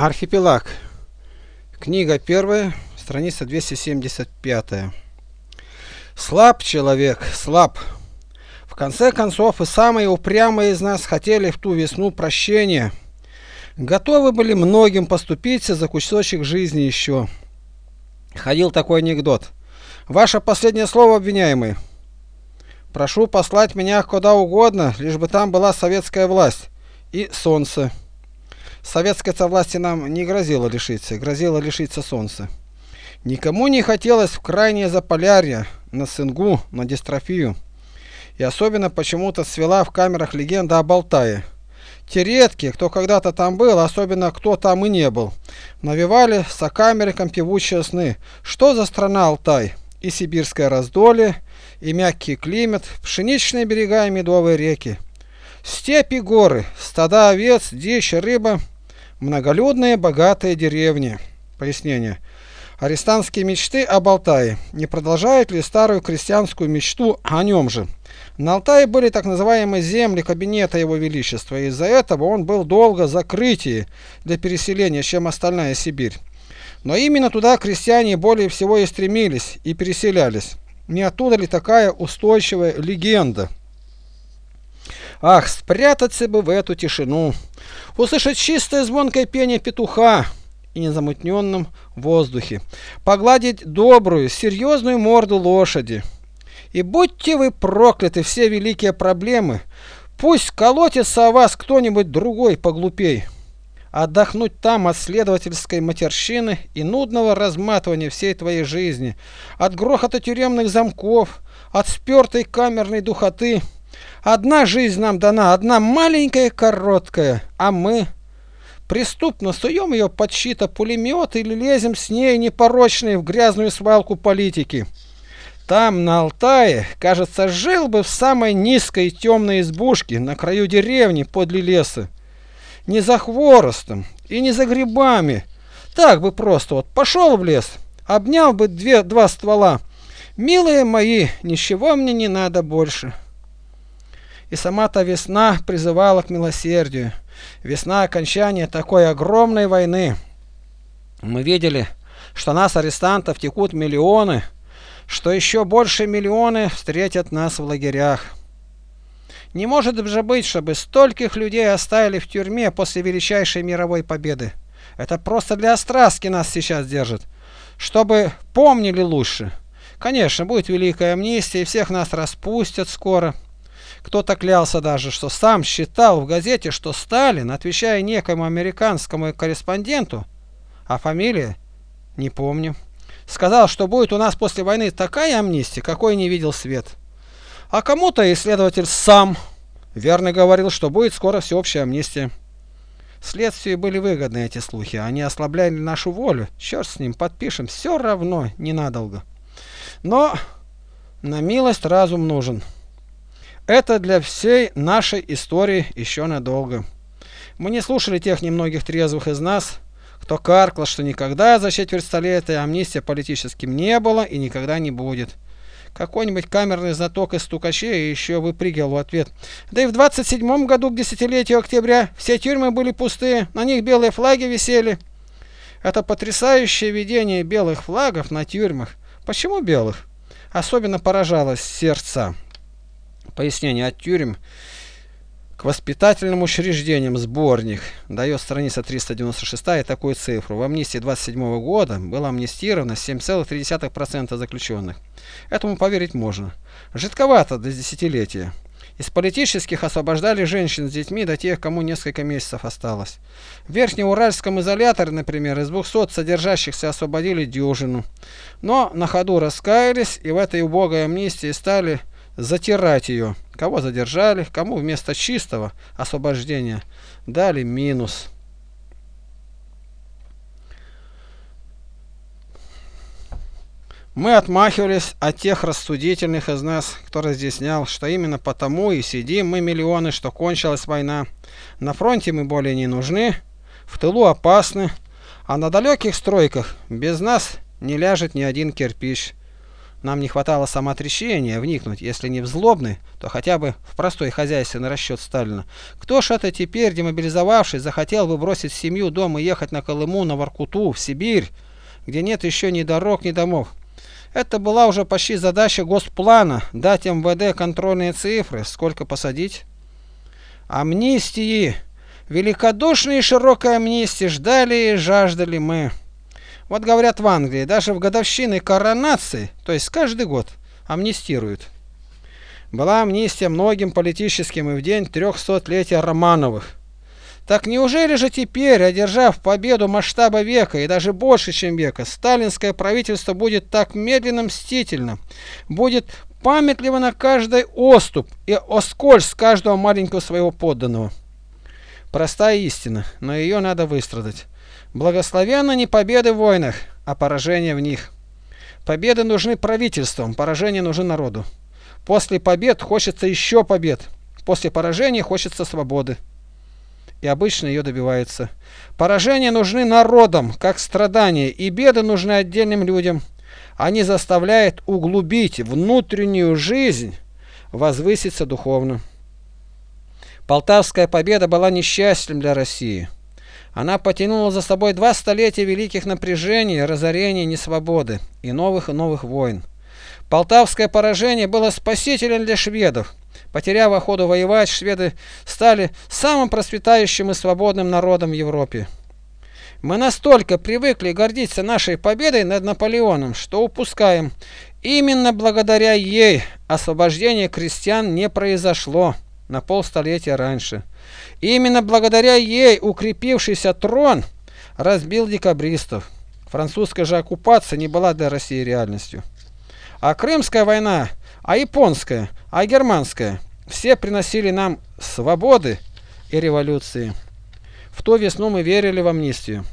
Архипелаг. Книга первая, страница 275. Слаб человек, слаб. В конце концов и самые упрямые из нас хотели в ту весну прощения. Готовы были многим поступиться за кусочек жизни еще. Ходил такой анекдот. Ваше последнее слово, обвиняемый. Прошу послать меня куда угодно, лишь бы там была советская власть и солнце. Советской власти нам не грозило лишиться, грозило лишиться солнца. Никому не хотелось в крайнее заполярье, на Сынгу, на дистрофию. И особенно почему-то свела в камерах легенда о Балтае. Те редкие, кто когда-то там был, особенно кто там и не был, навевали сокамерикам певучие сны. Что за страна Алтай? И сибирское раздолье, и мягкий климат, пшеничные берега и медовые реки. Степи горы, стада овец, дичь, рыба, многолюдные богатые деревни. Пояснение. Арестантские мечты об Алтае не продолжают ли старую крестьянскую мечту о нем же? На Алтае были так называемые земли кабинета его величества, и из-за этого он был долго закрытие для переселения, чем остальная Сибирь. Но именно туда крестьяне более всего и стремились, и переселялись. Не оттуда ли такая устойчивая легенда? Ах, спрятаться бы в эту тишину, услышать чистое звонкое пение петуха и незамутненном воздухе, погладить добрую, серьезную морду лошади. И будьте вы прокляты все великие проблемы, пусть колотится о вас кто-нибудь другой поглупей. Отдохнуть там от следовательской матерщины и нудного разматывания всей твоей жизни, от грохота тюремных замков, от спертой камерной духоты – Одна жизнь нам дана, одна маленькая, короткая, а мы преступно суем ее под щита пулемет или лезем с ней непорочной в грязную свалку политики. Там, на Алтае, кажется, жил бы в самой низкой темной избушке на краю деревни подле леса. Не за хворостом и не за грибами. Так бы просто вот пошел в лес, обнял бы две, два ствола. Милые мои, ничего мне не надо больше и сама-то весна призывала к милосердию. Весна окончания такой огромной войны. Мы видели, что нас, арестантов, текут миллионы, что еще больше миллионы встретят нас в лагерях. Не может же быть, чтобы стольких людей оставили в тюрьме после величайшей мировой победы. Это просто для остраски нас сейчас держат, чтобы помнили лучше. Конечно, будет великая амнистия, и всех нас распустят скоро. Кто-то клялся даже, что сам считал в газете, что Сталин, отвечая некому американскому корреспонденту, а фамилия не помню, сказал, что будет у нас после войны такая амнистия, какой не видел свет. А кому-то исследователь сам верно говорил, что будет скоро всеобщая амнистия. Следствию были выгодны эти слухи, они ослабляли нашу волю. Черт с ним, подпишем, все равно ненадолго. Но на милость разум нужен. Это для всей нашей истории еще надолго. Мы не слушали тех немногих трезвых из нас, кто каркал, что никогда за четверть столетия амнистия политическим не было и никогда не будет. Какой-нибудь камерный знаток из стукачей еще выпрыгивал в ответ. Да и в 27 году к десятилетию октября все тюрьмы были пустые, на них белые флаги висели. Это потрясающее видение белых флагов на тюрьмах. Почему белых? Особенно поражалось сердца. Пояснение от тюрем к воспитательным учреждениям сборник дает страница 396 такую цифру. В амнистии 27 года было амнистировано 7,3% заключенных. Этому поверить можно. Жидковато до десятилетия. Из политических освобождали женщин с детьми до тех, кому несколько месяцев осталось. В Верхнеуральском изоляторе, например, из 200 содержащихся освободили дюжину. Но на ходу раскаялись и в этой убогой амнистии стали затирать ее. Кого задержали, кому вместо чистого освобождения дали минус. Мы отмахивались от тех рассудительных из нас, кто разъяснял, что именно потому и сидим мы миллионы, что кончилась война. На фронте мы более не нужны, в тылу опасны, а на далеких стройках без нас не ляжет ни один кирпич. Нам не хватало самоотречения вникнуть, если не в злобный, то хотя бы в простой хозяйственный расчет Сталина. Кто ж это теперь, демобилизовавшись, захотел бы бросить семью, дом и ехать на Колыму, на Воркуту, в Сибирь, где нет еще ни дорог, ни домов? Это была уже почти задача госплана – дать МВД контрольные цифры, сколько посадить. Амнистии, великодушной и широкой амнистии ждали и жаждали мы. Вот говорят в Англии, даже в годовщины коронации, то есть каждый год, амнистируют. Была амнистия многим политическим и в день трехсотлетия Романовых. Так неужели же теперь, одержав победу масштаба века и даже больше, чем века, сталинское правительство будет так медленно мстительно, будет памятливо на каждый оступ и оскользь каждого маленького своего подданного? Простая истина, но ее надо выстрадать. Благословенны не победы в войнах, а поражения в них. Победы нужны правительствам, поражения нужны народу. После побед хочется еще побед, после поражения хочется свободы. И обычно ее добиваются. Поражения нужны народам, как страдания, и беды нужны отдельным людям. Они заставляют углубить внутреннюю жизнь, возвыситься духовно. Полтавская победа была несчастьем для России. Она потянула за собой два столетия великих напряжений, разорений, несвободы и новых и новых войн. Полтавское поражение было спасителем для шведов. Потеряв охоту воевать, шведы стали самым процветающим и свободным народом в Европе. Мы настолько привыкли гордиться нашей победой над Наполеоном, что упускаем. Именно благодаря ей освобождение крестьян не произошло на полстолетия раньше. Именно благодаря ей укрепившийся трон разбил декабристов. Французская же оккупация не была для России реальностью. А Крымская война, а японская, а германская – все приносили нам свободы и революции. В ту весну мы верили в амнистию.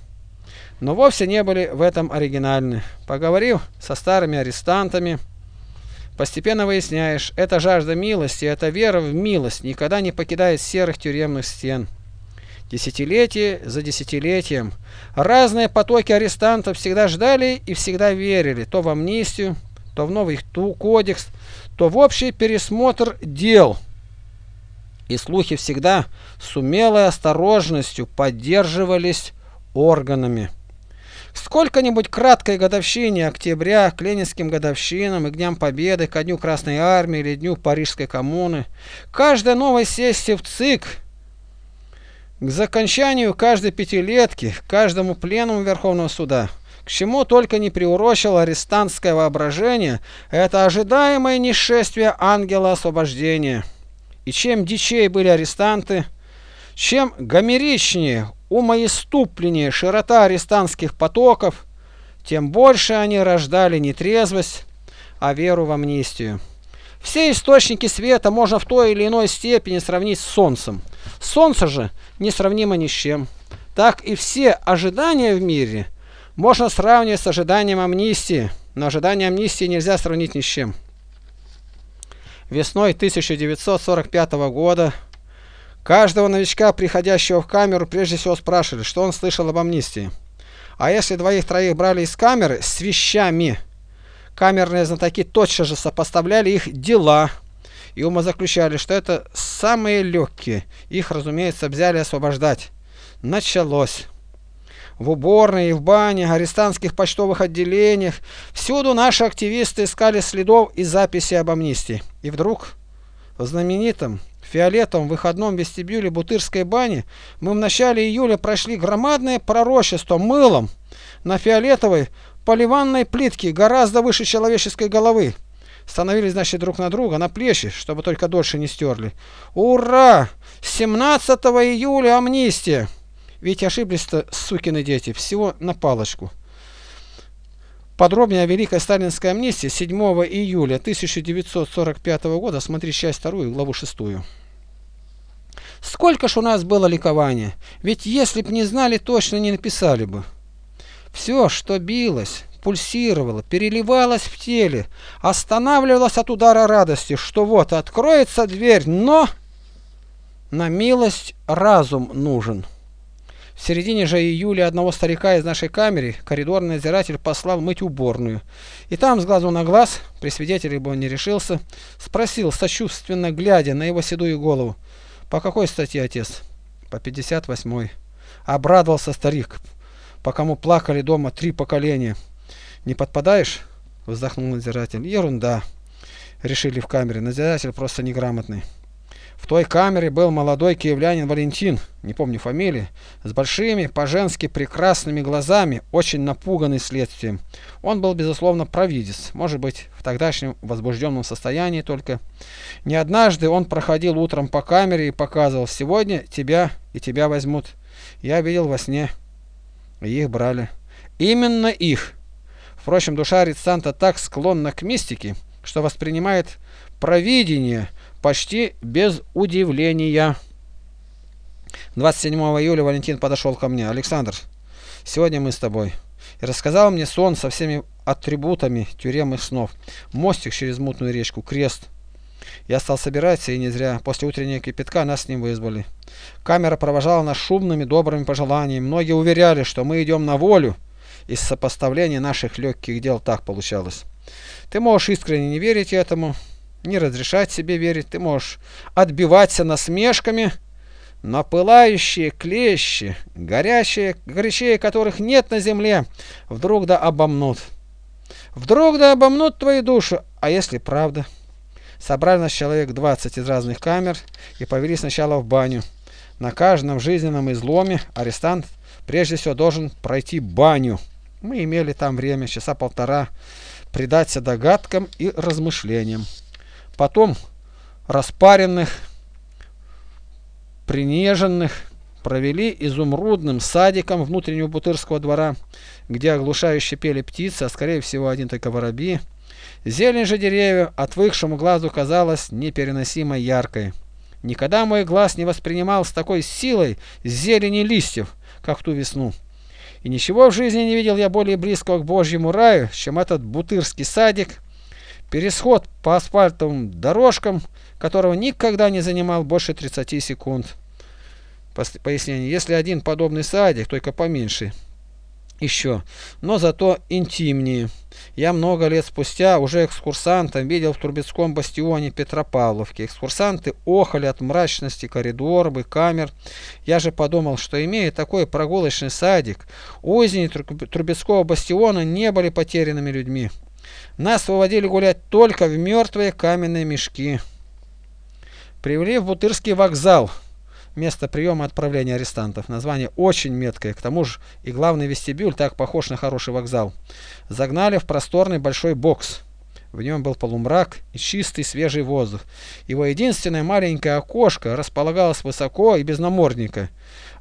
Но вовсе не были в этом оригинальны. Поговорив со старыми арестантами, Постепенно выясняешь, эта жажда милости, эта вера в милость никогда не покидает серых тюремных стен. Десятилетие за десятилетием разные потоки арестантов всегда ждали и всегда верили то в амнистию, то в новый ту кодекс, то в общий пересмотр дел. И слухи всегда с умелой осторожностью поддерживались органами. Сколько-нибудь краткой годовщине октября, к ленинским годовщинам и к Дням Победы, ко Дню Красной Армии или Дню Парижской коммуны, каждой новой сессии в ЦИК, к закончанию каждой пятилетки, к каждому пленуму Верховного Суда, к чему только не приурочил арестантское воображение, это ожидаемое несшествие ангела освобождения. И чем дичей были арестанты, чем гомеричнее умоиступленнее широта арестантских потоков, тем больше они рождали не трезвость, а веру в амнистию. Все источники света можно в той или иной степени сравнить с Солнцем. Солнце же несравнимо ни с чем. Так и все ожидания в мире можно сравнивать с ожиданием амнистии, но ожидание амнистии нельзя сравнить ни с чем. Весной 1945 года Каждого новичка, приходящего в камеру, прежде всего спрашивали, что он слышал об амнистии. А если двоих-троих брали из камеры с вещами, камерные знатоки тотчас же сопоставляли их дела и умозаключали, что это самые легкие. Их, разумеется, взяли освобождать. Началось. В уборной и в бане, арестантских почтовых отделениях, всюду наши активисты искали следов и записи об амнистии. И вдруг в знаменитом фиолетовом выходном вестибюле Бутырской бани мы в начале июля прошли громадное пророчество мылом на фиолетовой поливанной плитке гораздо выше человеческой головы. Становились, значит, друг на друга, на плечи, чтобы только дольше не стерли. Ура! 17 июля амнистия! Ведь ошиблись-то сукины дети, всего на палочку. Подробнее о Великой Сталинской амнистии 7 июля 1945 года смотри часть 2, главу 6. Сколько ж у нас было ликования, ведь если б не знали, точно не написали бы. Все, что билось, пульсировало, переливалось в теле, останавливалось от удара радости, что вот откроется дверь, но на милость разум нужен. В середине же июля одного старика из нашей камеры коридорный надзиратель послал мыть уборную. И там, с глазу на глаз, при свидетеле бы он не решился, спросил, сочувственно глядя на его седую голову, «По какой статье, отец?» «По 58-й». Обрадовался старик, по кому плакали дома три поколения. «Не подпадаешь?» – вздохнул надзиратель. «Ерунда!» – решили в камере. Надзиратель просто неграмотный. В той камере был молодой киевлянин Валентин, не помню фамилии, с большими, по-женски прекрасными глазами, очень напуганный следствием. Он был, безусловно, провидец, может быть, в тогдашнем возбужденном состоянии только. Не однажды он проходил утром по камере и показывал, сегодня тебя и тебя возьмут. Я видел во сне. И их брали. Именно их. Впрочем, душа арестанта так склонна к мистике, что воспринимает провидение – почти без удивления. 27 июля Валентин подошел ко мне. Александр, сегодня мы с тобой. И рассказал мне сон со всеми атрибутами тюремных снов. Мостик через мутную речку, крест. Я стал собираться, и не зря. После утреннего кипятка нас с ним вызвали. Камера провожала нас шумными, добрыми пожеланиями. Многие уверяли, что мы идем на волю. Из сопоставления наших легких дел так получалось. Ты можешь искренне не верить этому, не разрешать себе верить, ты можешь отбиваться насмешками, но пылающие клещи, горящие, горячее которых нет на земле, вдруг да обомнут. Вдруг да обомнут твою душу, а если правда? Собрали нас человек 20 из разных камер и повели сначала в баню. На каждом жизненном изломе арестант прежде всего должен пройти баню. Мы имели там время, часа полтора, предаться догадкам и размышлениям. Потом распаренных, принеженных провели изумрудным садиком внутреннего Бутырского двора, где оглушающе пели птицы, а скорее всего один только воробьи. Зелень же деревьев отвыкшему глазу казалась непереносимо яркой. Никогда мой глаз не воспринимал с такой силой зелени листьев, как ту весну. И ничего в жизни не видел я более близкого к Божьему раю, чем этот бутырский садик, Пересход по асфальтовым дорожкам, которого никогда не занимал больше 30 секунд. Пояснение. Если один подобный садик, только поменьше. Еще. Но зато интимнее. Я много лет спустя уже экскурсантом видел в Трубецком бастионе Петропавловки. Экскурсанты охали от мрачности коридоров и камер. Я же подумал, что имея такой прогулочный садик, узни Трубецкого бастиона не были потерянными людьми. Нас выводили гулять только в мертвые каменные мешки. Привели в Бутырский вокзал, место приема отправления арестантов. Название очень меткое, к тому же и главный вестибюль так похож на хороший вокзал. Загнали в просторный большой бокс. В нем был полумрак и чистый свежий воздух. Его единственное маленькое окошко располагалось высоко и без намордника,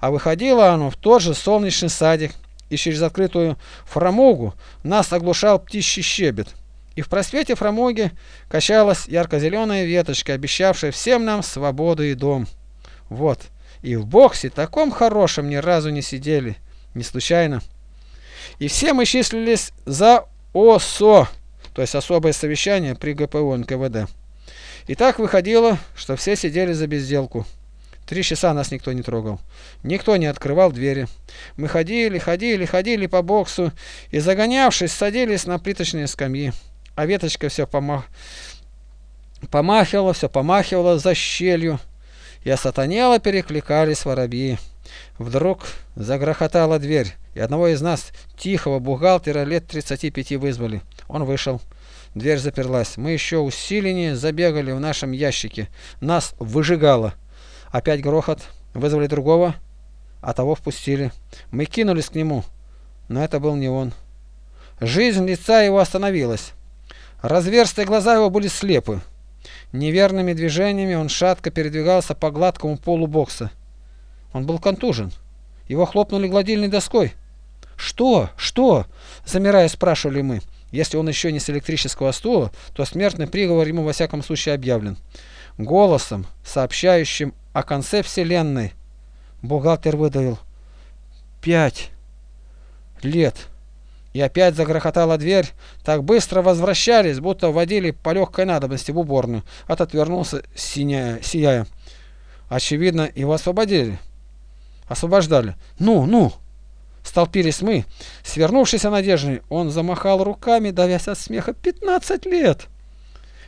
а выходило оно в тот же солнечный садик, и через открытую фрамугу нас оглушал птичий щебет и в просвете фрамуги качалась ярко-зеленая веточка, обещавшая всем нам свободу и дом. Вот, и в боксе таком хорошем ни разу не сидели, не случайно. И все мы числились за ОСО, то есть особое совещание при ГПУ НКВД. И так выходило, что все сидели за безделку. Три часа нас никто не трогал. Никто не открывал двери. Мы ходили, ходили, ходили по боксу и, загонявшись, садились на плиточные скамьи а веточка все помах... помахивала, все помахивала за щелью, и осатанело перекликались воробьи. Вдруг загрохотала дверь, и одного из нас, тихого бухгалтера, лет 35 вызвали. Он вышел. Дверь заперлась. Мы еще усиленнее забегали в нашем ящике. Нас выжигало. Опять грохот. Вызвали другого, а того впустили. Мы кинулись к нему, но это был не он. Жизнь лица его остановилась. Разверстые глаза его были слепы. Неверными движениями он шатко передвигался по гладкому полу бокса. Он был контужен. Его хлопнули гладильной доской. «Что? Что?» – замирая, спрашивали мы. Если он еще не с электрического стула, то смертный приговор ему во всяком случае объявлен. Голосом, сообщающим о конце вселенной, бухгалтер выдавил «Пять лет». И опять загрохотала дверь. Так быстро возвращались, будто вводили по легкой надобности в уборную. От отвернулся, синяя, сияя. Очевидно, его освободили. освобождали. Ну, ну! Столпились мы. Свернувшийся надеждой, он замахал руками, давясь от смеха. Пятнадцать лет!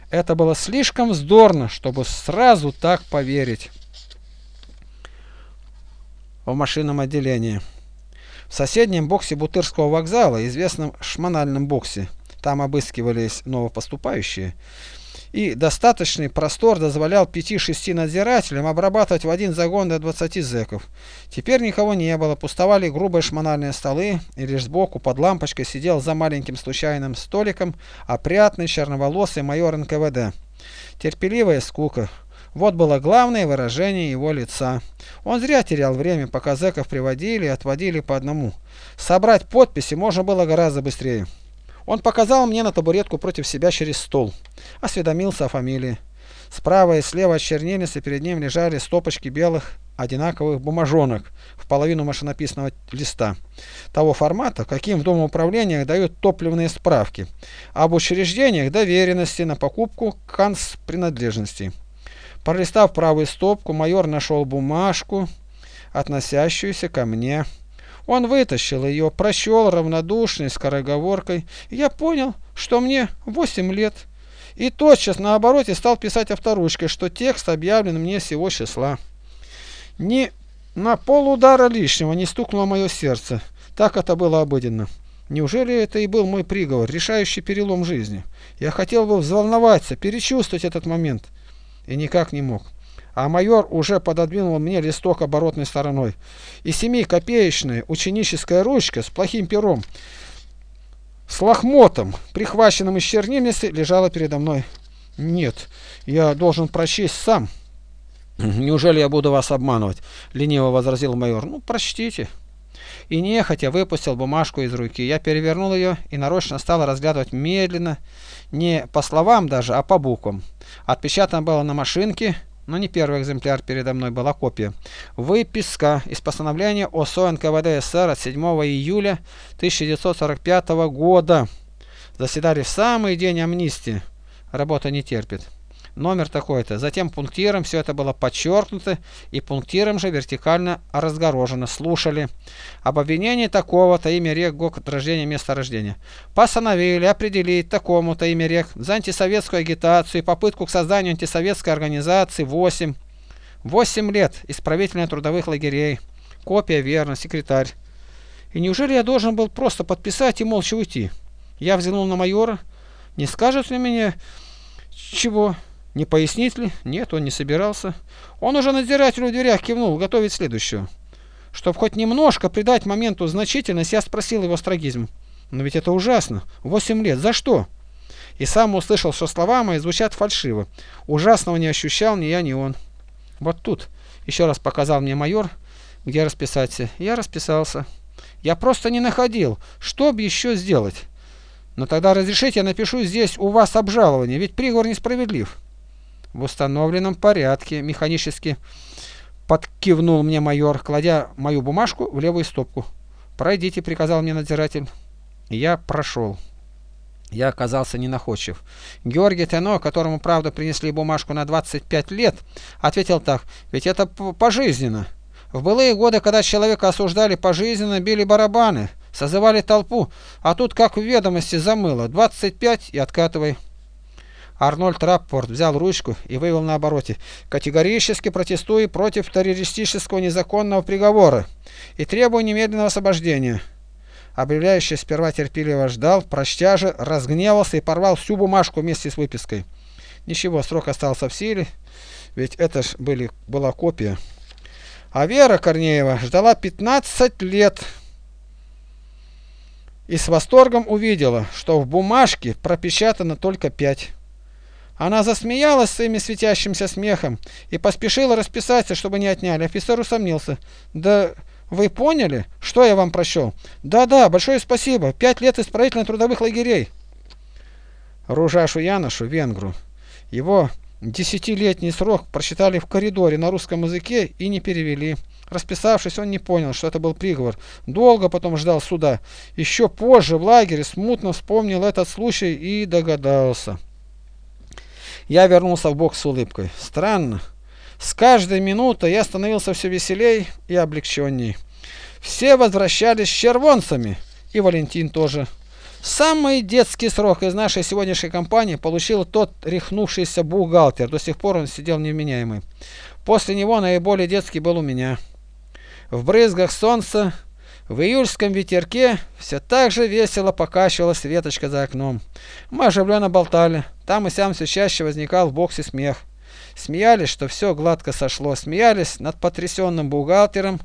Это было слишком вздорно, чтобы сразу так поверить. В машинном отделении. В соседнем боксе Бутырского вокзала, известном шманальном боксе, там обыскивались новопоступающие, и достаточный простор дозволял 5-6 надзирателям обрабатывать в один загон до 20 зэков. Теперь никого не было, пустовали грубые шмональные столы, и лишь сбоку под лампочкой сидел за маленьким случайным столиком опрятный черноволосый майор НКВД. Терпеливая скука. Вот было главное выражение его лица. Он зря терял время, пока зэков приводили и отводили по одному. Собрать подписи можно было гораздо быстрее. Он показал мне на табуретку против себя через стол. Осведомился о фамилии. Справа и слева от чернильницы перед ним лежали стопочки белых одинаковых бумажонок в половину машинописного листа, того формата, каким в Домоуправлениях дают топливные справки, об учреждениях доверенности на покупку канцпринадлежностей. Пролистав правую стопку, майор нашел бумажку, относящуюся ко мне. Он вытащил ее, прощел равнодушной скороговоркой. Я понял, что мне 8 лет. И тотчас на обороте стал писать авторучкой, что текст объявлен мне всего числа. Ни на полудара лишнего не стукнуло мое сердце. Так это было обыденно. Неужели это и был мой приговор, решающий перелом жизни? Я хотел бы взволноваться, перечувствовать этот момент. И никак не мог а майор уже пододвинул мне листок оборотной стороной. И семикопеечная ученическая ручка с плохим пером, с лохмотом, прихваченным из чернильницы, лежала передо мной. Нет, я должен прочесть сам. Неужели я буду вас обманывать? Лениво возразил майор. Ну, прочтите. И нехотя выпустил бумажку из руки. Я перевернул ее и нарочно стал разглядывать медленно, не по словам даже, а по буквам. Отпечатано было на машинке, но не первый экземпляр передо мной была копия. Выписка из постановления ОСО НКВД СССР от 7 июля 1945 года. Заседали в самый день амнистии. Работа не терпит номер такой-то. Затем пунктиром все это было подчеркнуто и пунктиром же вертикально разгорожено. Слушали. Об обвинении такого-то имя рек, год рождения, место рождения. Постановили определить такому-то имя рек за антисоветскую агитацию и попытку к созданию антисоветской организации 8. 8 лет исправительно-трудовых лагерей. Копия верно, секретарь. И неужели я должен был просто подписать и молча уйти? Я взглянул на майора. Не скажет ли мне чего? Не пояснить ли? Нет, он не собирался. Он уже надзирателю в дверях кивнул, готовить следующего. Чтобы хоть немножко придать моменту значительность, я спросил его строгизм. Но ведь это ужасно. Восемь лет. За что? И сам услышал, что слова мои звучат фальшиво. Ужасного не ощущал ни я, ни он. Вот тут. Еще раз показал мне майор, где расписаться. Я расписался. Я просто не находил, что бы еще сделать. Но тогда разрешите, я напишу здесь у вас обжалование, ведь приговор несправедлив в установленном порядке, механически подкивнул мне майор, кладя мою бумажку в левую стопку. «Пройдите», — приказал мне надзиратель. я прошел. Я оказался ненаходчив. Георгий Тено, которому, правда, принесли бумажку на 25 лет, ответил так, ведь это пожизненно. В былые годы, когда человека осуждали пожизненно, били барабаны, созывали толпу, а тут как в ведомости замыло, 25 и откатывай. Арнольд Раппорт взял ручку и вывел на обороте «Категорически протестую против террористического незаконного приговора и требую немедленного освобождения». Объявляющий сперва терпеливо ждал, прочтя же, разгневался и порвал всю бумажку вместе с выпиской. Ничего, срок остался в силе, ведь это ж были, была копия. А Вера Корнеева ждала 15 лет и с восторгом увидела, что в бумажке пропечатано только 5. Она засмеялась своим светящимся смехом и поспешила расписаться, чтобы не отняли. Офицер усомнился. «Да вы поняли, что я вам прощел?» «Да-да, большое спасибо. Пять лет исправительно-трудовых лагерей». Ружашу Яношу, венгру, его десятилетний срок прочитали в коридоре на русском языке и не перевели. Расписавшись, он не понял, что это был приговор. Долго потом ждал суда. Еще позже в лагере смутно вспомнил этот случай и догадался. Я вернулся в бокс с улыбкой. Странно. С каждой минутой я становился все веселей и облегченней. Все возвращались с червонцами, и Валентин тоже. Самый детский срок из нашей сегодняшней компании получил тот рехнувшийся бухгалтер, до сих пор он сидел невменяемый. После него наиболее детский был у меня. В брызгах солнца, в июльском ветерке все так же весело покачивалась веточка за окном. Мы оживленно болтали, там и сям все чаще возникал в боксе смех. Смеялись, что все гладко сошло, смеялись над потрясенным бухгалтером,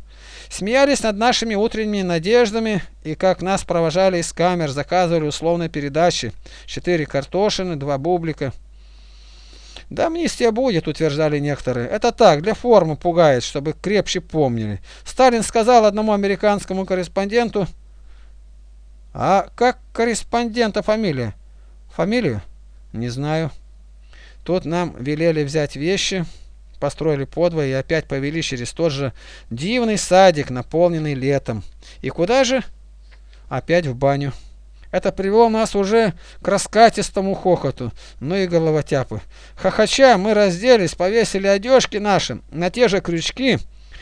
Смеялись над нашими утренними надеждами и как нас провожали из камер, заказывали условные передачи. Четыре картошины, два бублика. Да амнистия будет, утверждали некоторые. Это так, для формы пугает, чтобы крепче помнили. Сталин сказал одному американскому корреспонденту, а как корреспондента фамилия? Фамилию? Не знаю. Тут нам велели взять вещи построили подвое и опять повели через тот же дивный садик, наполненный летом. И куда же? Опять в баню. Это привело нас уже к раскатистому хохоту, ну и головотяпы. Хохоча мы разделись, повесили одежки наши на те же крючки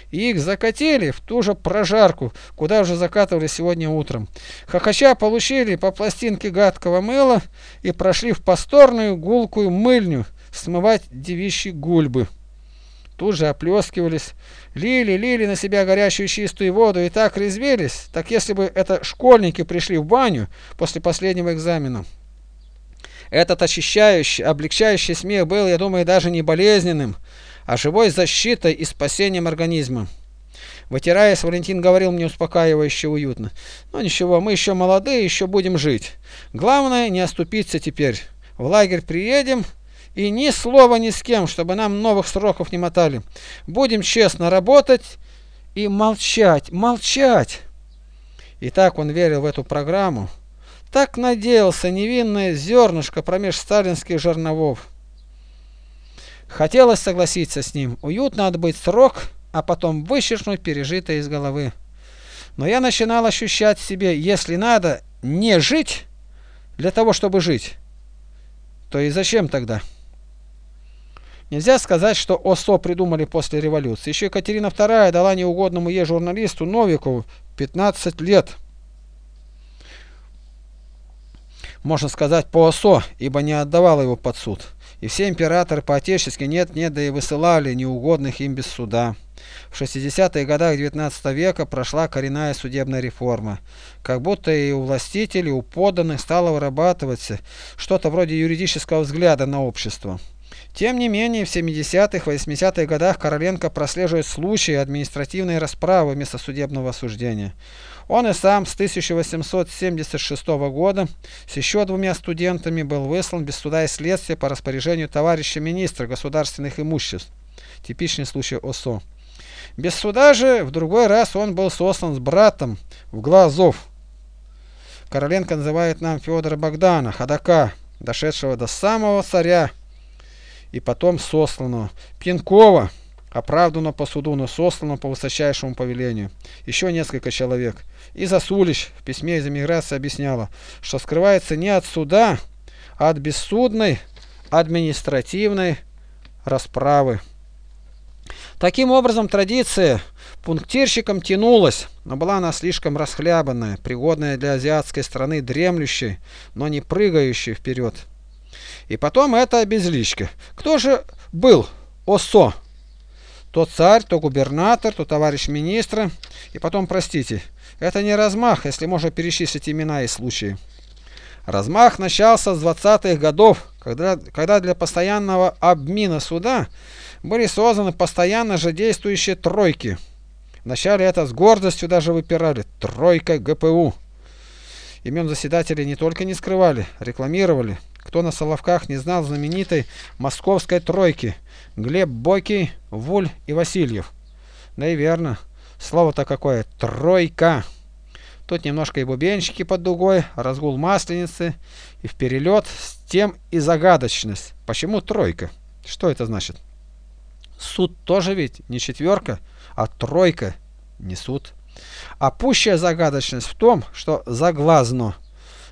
и их закатили в ту же прожарку, куда уже закатывали сегодня утром. Хохоча получили по пластинке гадкого мыла и прошли в посторную гулкую мыльню смывать девичьи гульбы тут же оплескивались, лили, лили на себя горячую чистую воду и так резвились, так если бы это школьники пришли в баню после последнего экзамена. Этот очищающий, облегчающий смех был, я думаю, даже не болезненным, а живой защитой и спасением организма. Вытираясь, Валентин говорил мне успокаивающе уютно. «Ну ничего, мы еще молодые, еще будем жить. Главное, не оступиться теперь. В лагерь приедем, и ни слова ни с кем, чтобы нам новых сроков не мотали. Будем честно работать и молчать, молчать. И так он верил в эту программу. Так надеялся невинное зернышко промеж сталинских жерновов. Хотелось согласиться с ним. Уютно отбыть срок, а потом вычеркнуть пережитое из головы. Но я начинал ощущать в себе, если надо не жить для того, чтобы жить, то и зачем тогда? Нельзя сказать, что ОСО придумали после революции. Еще Екатерина II дала неугодному ей журналисту Новикову 15 лет. Можно сказать по ОСО, ибо не отдавала его под суд. И все императоры по-отечески нет-нет, да и высылали неугодных им без суда. В 60-х годах XIX века прошла коренная судебная реформа. Как будто и у властителей, у подданных стало вырабатываться что-то вроде юридического взгляда на общество. Тем не менее, в 70-х, 80-х годах Короленко прослеживает случаи административной расправы вместо судебного осуждения. Он и сам с 1876 года с еще двумя студентами был выслан без суда и следствия по распоряжению товарища министра государственных имуществ. Типичный случай ОСО. Без суда же в другой раз он был сослан с братом в Глазов. Короленко называет нам Федора Богдана, ходока, дошедшего до самого царя и потом сослано. Пьянкова оправдано по суду, но сослано по высочайшему повелению. Еще несколько человек. И Засулич в письме из эмиграции объясняла, что скрывается не от суда, а от бессудной административной расправы. Таким образом, традиция пунктирщиком тянулась, но была она слишком расхлябанная, пригодная для азиатской страны дремлющей, но не прыгающей вперед. И потом это обезличка. Кто же был ОСО? То царь, то губернатор, то товарищ министра. И потом, простите, это не размах, если можно перечислить имена и случаи. Размах начался с 20-х годов, когда, когда для постоянного обмина суда были созданы постоянно же действующие тройки. Вначале это с гордостью даже выпирали. Тройка ГПУ. Имен заседателей не только не скрывали, рекламировали. Кто на Соловках не знал знаменитой московской тройки Глеб Бокий, Вуль и Васильев. Да и верно. Слово-то какое. Тройка. Тут немножко и бубенчики под дугой, разгул масленицы и в перелет с тем и загадочность. Почему тройка? Что это значит? Суд тоже ведь не четверка, а тройка, не суд. А пущая загадочность в том, что заглазно.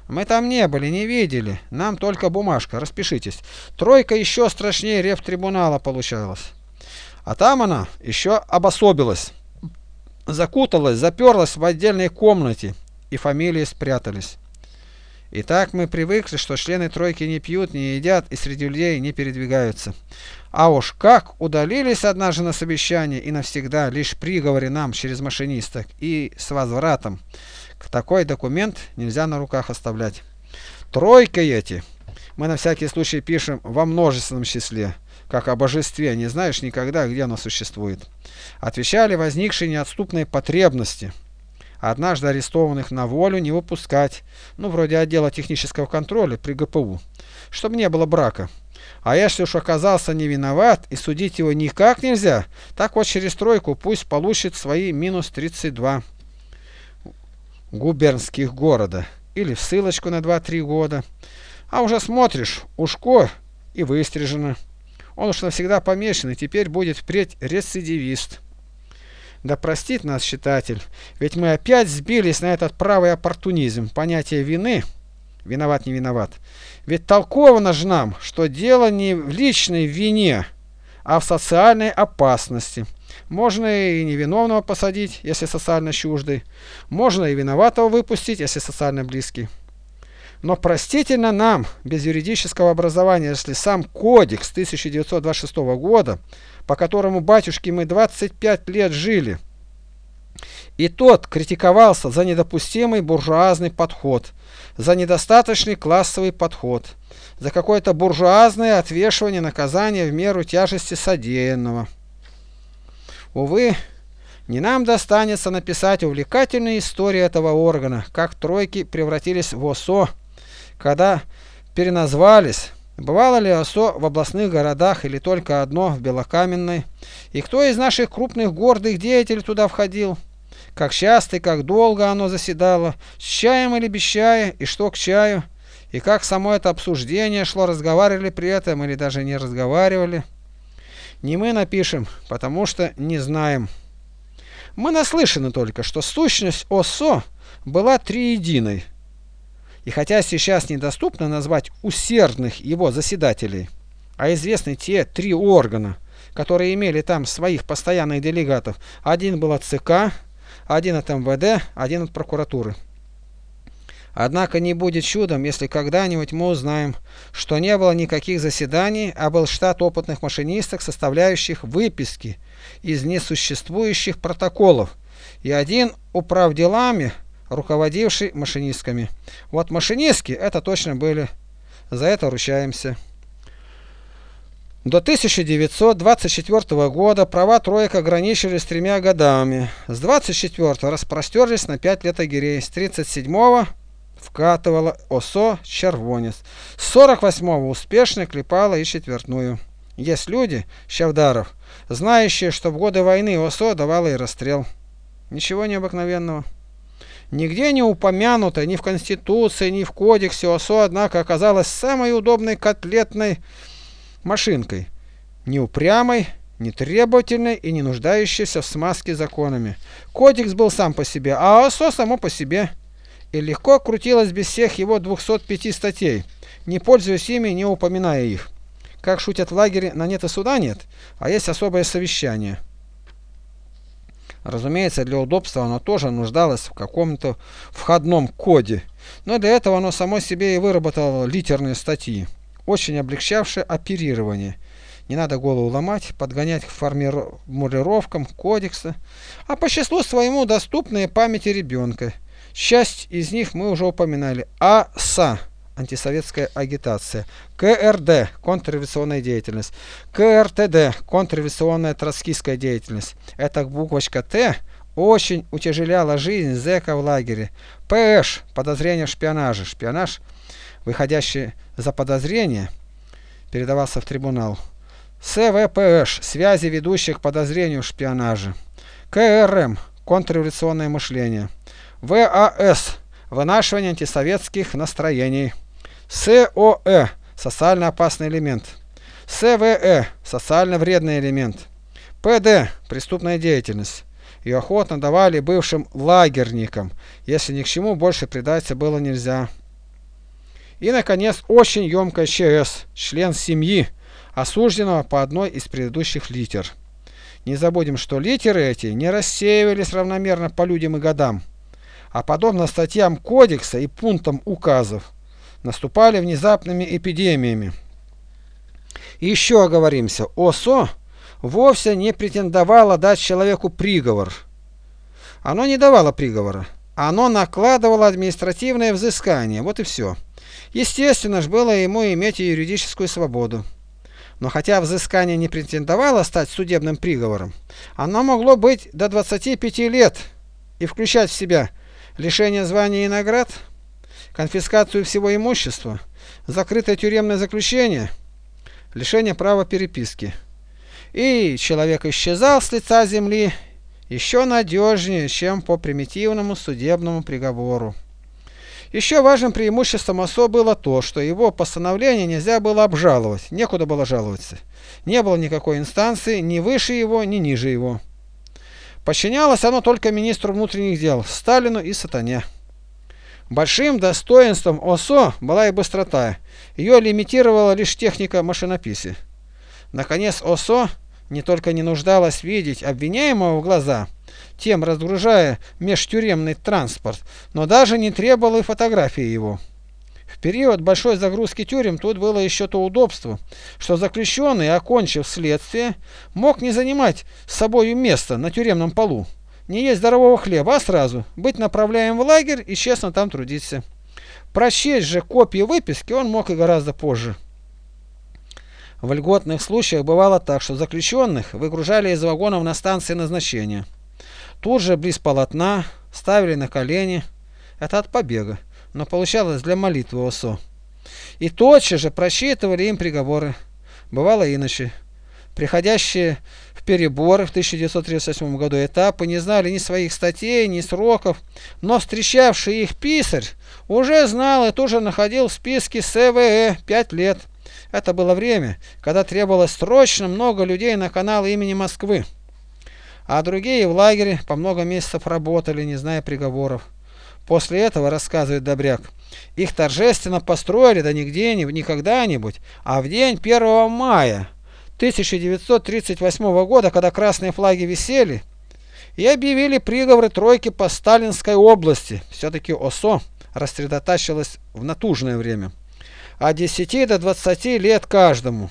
Мы там не были, не видели. Нам только бумажка, распишитесь. Тройка еще страшнее рефтрибунала получалась. А там она еще обособилась, закуталась, заперлась в отдельной комнате, и фамилии спрятались. И так мы привыкли, что члены тройки не пьют, не едят и среди людей не передвигаются. А уж как удалились однажды на совещание и навсегда, лишь приговоре нам через машинисток и с возвратом. Такой документ нельзя на руках оставлять. Тройка эти мы на всякий случай пишем во множественном числе, как о божестве, не знаешь никогда, где оно существует. Отвечали возникшие неотступные потребности – однажды арестованных на волю не выпускать, ну, вроде отдела технического контроля при ГПУ, чтобы не было брака. А если уж оказался не виноват и судить его никак нельзя, так вот через тройку пусть получит свои минус 32 губернских города или в ссылочку на 2-3 года. А уже смотришь, ушко и выстрижено. Он уж навсегда помешан и теперь будет впредь рецидивист. Да простит нас читатель, ведь мы опять сбились на этот правый оппортунизм, понятие вины, виноват не виноват. Ведь толковано же нам, что дело не в личной вине, а в социальной опасности. Можно и невиновного посадить, если социально чуждый, можно и виноватого выпустить, если социально близкий. Но простительно нам, без юридического образования, если сам кодекс 1926 года по которому батюшки мы 25 лет жили. И тот критиковался за недопустимый буржуазный подход, за недостаточный классовый подход, за какое-то буржуазное отвешивание наказания в меру тяжести содеянного. Увы, не нам достанется написать увлекательную историю этого органа, как тройки превратились в ОСО, когда переназвались, Бывало ли ОСО в областных городах или только одно в Белокаменной? И кто из наших крупных гордых деятелей туда входил? Как часто и как долго оно заседало? С чаем или без чая? И что к чаю? И как само это обсуждение шло? Разговаривали при этом или даже не разговаривали? Не мы напишем, потому что не знаем. Мы наслышаны только, что сущность ОСО была триединой. И хотя сейчас недоступно назвать усердных его заседателей, а известны те три органа, которые имели там своих постоянных делегатов, один был от ЦК, один от МВД, один от прокуратуры. Однако не будет чудом, если когда-нибудь мы узнаем, что не было никаких заседаний, а был штат опытных машинисток, составляющих выписки из несуществующих протоколов, и один управделами руководивший машинистками. Вот машинистки это точно были. За это ручаемся. До 1924 года права троек ограничивались тремя годами. С 24 распростерлись на 5 лет лагерей. С 37 вкатывала ОСО «Червонец». С 48 успешно клепала и четвертную. Есть люди, Щавдаров, знающие, что в годы войны ОСО давала и расстрел. Ничего необыкновенного. Нигде не упомянуто, ни в Конституции, ни в Кодексе ОСО, однако оказалась самой удобной котлетной машинкой. Не упрямой, не требовательной и не нуждающейся в смазке законами. Кодекс был сам по себе, а ОСО само по себе. И легко крутилось без всех его 205 статей, не пользуясь ими, не упоминая их. Как шутят в лагере, на нет и суда нет, а есть особое совещание. Разумеется, для удобства оно тоже нуждалось в каком-то входном коде, но для этого оно само себе и выработало литерные статьи, очень облегчавшие оперирование. Не надо голову ломать, подгонять к формулировкам кодекса, а по числу своему доступные памяти ребенка. Часть из них мы уже упоминали. АСА антисоветская агитация, КРД – контрреволюционная деятельность, КРТД – контрреволюционная троцкистская деятельность. Эта буквочка Т очень утяжеляла жизнь зэка в лагере. ПШ – подозрение в шпионаже. Шпионаж, выходящий за подозрение, передавался в трибунал. СВПШ – связи, ведущих к подозрению в шпионаже. КРМ – контрреволюционное мышление. ВАС – вынашивание антисоветских настроений. СОЭ – социально опасный элемент. СВЭ – социально вредный элемент. ПД – преступная деятельность. Ее охотно давали бывшим лагерникам, если ни к чему больше предаться было нельзя. И, наконец, очень емкая ЧС, член семьи, осужденного по одной из предыдущих литер. Не забудем, что литеры эти не рассеивались равномерно по людям и годам, а подобно статьям кодекса и пунктам указов, наступали внезапными эпидемиями. Еще оговоримся, ОСО вовсе не претендовало дать человеку приговор. Оно не давало приговора, оно накладывало административное взыскание, вот и все. Естественно же было ему иметь и юридическую свободу. Но хотя взыскание не претендовало стать судебным приговором, оно могло быть до 25 лет и включать в себя лишение звания и наград, конфискацию всего имущества, закрытое тюремное заключение, лишение права переписки. И человек исчезал с лица земли еще надежнее, чем по примитивному судебному приговору. Еще важным преимуществом ОСО было то, что его постановление нельзя было обжаловать, некуда было жаловаться. Не было никакой инстанции ни выше его, ни ниже его. Подчинялось оно только министру внутренних дел, Сталину и Сатане. Большим достоинством ОСО была и быстрота, ее лимитировала лишь техника машинописи. Наконец ОСО не только не нуждалась видеть обвиняемого в глаза, тем разгружая межтюремный транспорт, но даже не требовала и фотографии его. Период большой загрузки тюрем тут было еще то удобство, что заключенный, окончив следствие, мог не занимать с собою место на тюремном полу, не есть здорового хлеба, а сразу быть направляем в лагерь и честно там трудиться. Прочесть же копии выписки он мог и гораздо позже. В льготных случаях бывало так, что заключенных выгружали из вагонов на станции назначения. Тут же близ полотна ставили на колени. Это от побега, но получалось для молитвы ОСО. И тотчас же просчитывали им приговоры. Бывало иначе. Приходящие в переборы в 1938 году этапы не знали ни своих статей, ни сроков, но встречавший их писарь уже знал и тоже находил в списке СВЭ 5 лет. Это было время, когда требовалось срочно много людей на канал имени Москвы. А другие в лагере по много месяцев работали, не зная приговоров. После этого, рассказывает Добряк, их торжественно построили, да не где-нибудь, не когда-нибудь, а в день 1 мая 1938 года, когда красные флаги висели, и объявили приговоры тройки по Сталинской области. Все-таки ОСО рассредотачивалось в натужное время от 10 до 20 лет каждому.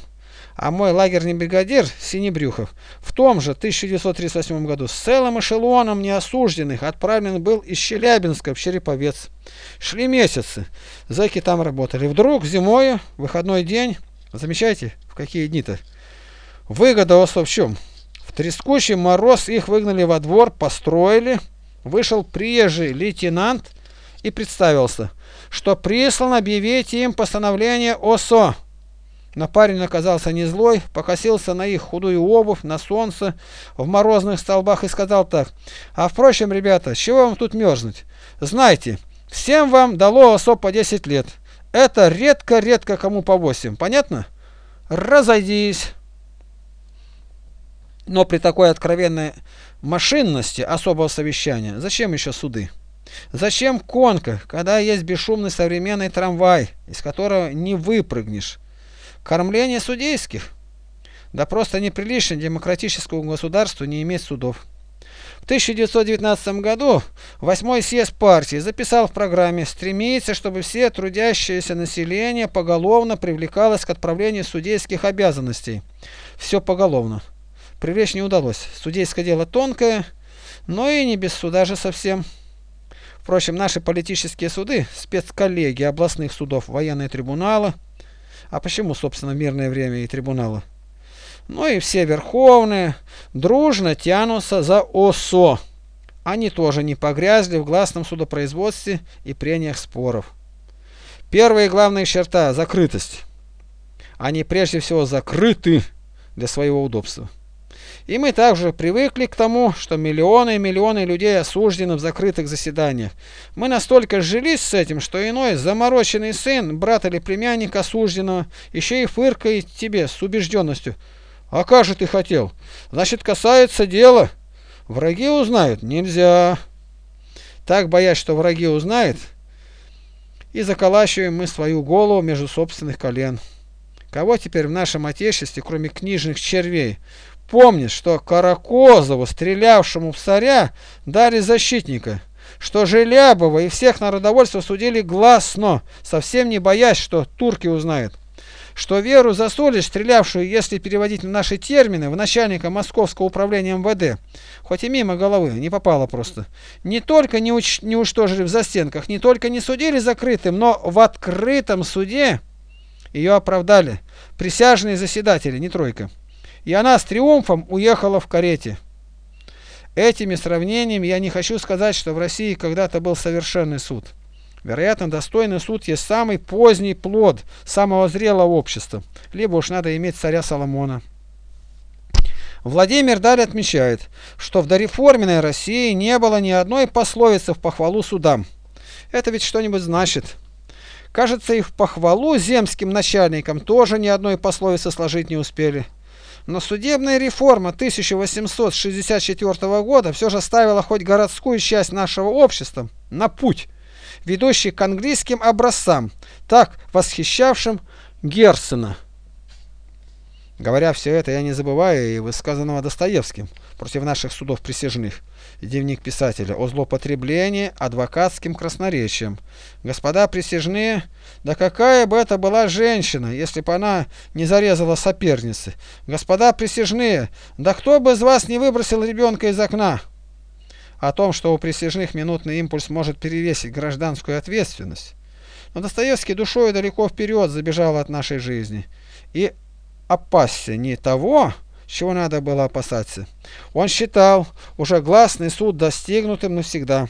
А мой лагерный бригадир Синебрюхов в том же 1938 году с целым эшелоном неосужденных отправлен был из Челябинска в Череповец. Шли месяцы, зэки там работали. Вдруг зимой, выходной день, замечайте, в какие дни-то, выгода у в чем? В трескучий мороз их выгнали во двор, построили, вышел приезжий лейтенант и представился – что прислан объявить им постановление ОСО. Но парень оказался не злой, покосился на их худую обувь, на солнце, в морозных столбах и сказал так. А впрочем, ребята, чего вам тут мерзнуть? Знайте, всем вам дало ОСО по 10 лет. Это редко-редко кому по 8. Понятно? Разойдись. Но при такой откровенной машинности особого совещания зачем еще суды? Зачем конка, когда есть бесшумный современный трамвай, из которого не выпрыгнешь? Кормление судейских? Да просто неприлично демократическому государству не иметь судов. В 1919 году восьмой съезд партии записал в программе стремиться, чтобы все трудящееся население поголовно привлекалось к отправлению судейских обязанностей. Все поголовно. Привлечь не удалось. Судейское дело тонкое, но и не без суда же совсем. Впрочем, наши политические суды, спецколлегии областных судов, военные трибуналы, а почему, собственно, мирное время и трибуналы? Ну и все верховные дружно тянутся за ОСО. Они тоже не погрязли в гласном судопроизводстве и прениях споров. Первая и главная черта – закрытость. Они прежде всего закрыты для своего удобства. И мы также привыкли к тому, что миллионы и миллионы людей осуждены в закрытых заседаниях. Мы настолько сжились с этим, что иной замороченный сын, брат или племянник осужденного, еще и фыркает тебе с убежденностью. А как же ты хотел? Значит, касается дела. Враги узнают? Нельзя. Так, боясь, что враги узнают, и заколачиваем мы свою голову между собственных колен. Кого теперь в нашем отечестве, кроме книжных червей, помнит, что Каракозову, стрелявшему в царя, дали защитника, что Желябова и всех народовольцев судили гласно, совсем не боясь, что турки узнают что Веру Засулич, стрелявшую, если переводить на наши термины, в начальника Московского управления МВД, хоть и мимо головы, не попала просто, не только не, уч не уничтожили в застенках, не только не судили закрытым, но в открытом суде ее оправдали присяжные заседатели, не тройка. И она с триумфом уехала в карете. Этими сравнениями я не хочу сказать, что в России когда-то был совершенный суд. Вероятно, достойный суд есть самый поздний плод самого зрелого общества, либо уж надо иметь царя Соломона. Владимир далее отмечает, что в дореформенной России не было ни одной пословицы в похвалу судам. Это ведь что-нибудь значит. Кажется, и в похвалу земским начальникам тоже ни одной пословицы сложить не успели. Но судебная реформа 1864 года все же ставила хоть городскую часть нашего общества на путь ведущий к английским образцам, так восхищавшим Герцена. Говоря все это, я не забываю и высказанного Достоевским против наших судов присяжных, дневник писателя, о злоупотреблении адвокатским красноречием. Господа присяжные, да какая бы это была женщина, если бы она не зарезала соперницы. Господа присяжные, да кто бы из вас не выбросил ребенка из окна? о том, что у присяжных минутный импульс может перевесить гражданскую ответственность. Но Достоевский душой далеко вперед забежал от нашей жизни и опасся не того, чего надо было опасаться. Он считал уже гласный суд достигнутым навсегда.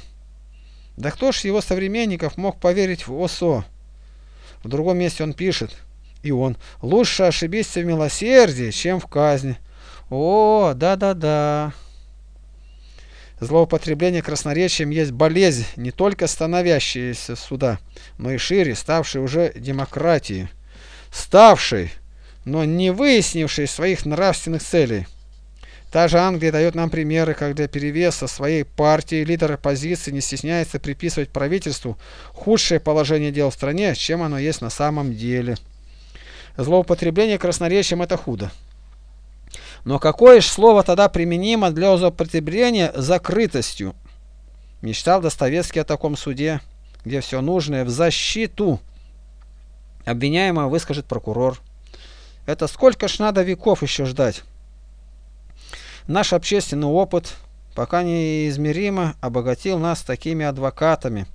Да кто ж его современников мог поверить в ОСО? В другом месте он пишет, и он, лучше ошибиться в милосердии, чем в казни. О, да-да-да. Злоупотребление красноречием есть болезнь, не только становящаяся суда, но и шире, ставшей уже демократией, ставшей, но не выяснившей своих нравственных целей. Та же Англия дает нам примеры, когда перевеса своей партии лидер оппозиции не стесняется приписывать правительству худшее положение дел в стране, чем оно есть на самом деле. Злоупотребление красноречием – это худо. Но какое ж слово тогда применимо для употребления закрытостью? Мечтал Достоевский о таком суде, где все нужное в защиту обвиняемого выскажет прокурор. Это сколько ж надо веков еще ждать? Наш общественный опыт пока неизмеримо обогатил нас такими адвокатами,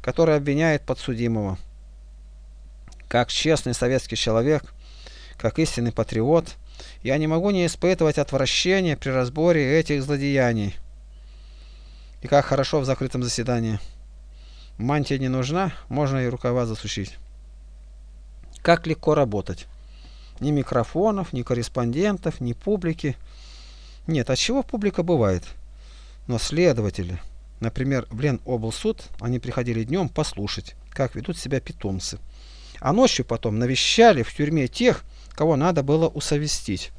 которые обвиняют подсудимого. Как честный советский человек, как истинный патриот – я не могу не испытывать отвращения при разборе этих злодеяний. И как хорошо в закрытом заседании. Мантия не нужна, можно и рукава засучить. Как легко работать. Ни микрофонов, ни корреспондентов, ни публики. Нет, от чего публика бывает? Но следователи, например, в Леноблсуд, они приходили днем послушать, как ведут себя питомцы. А ночью потом навещали в тюрьме тех, кого надо было усовестить.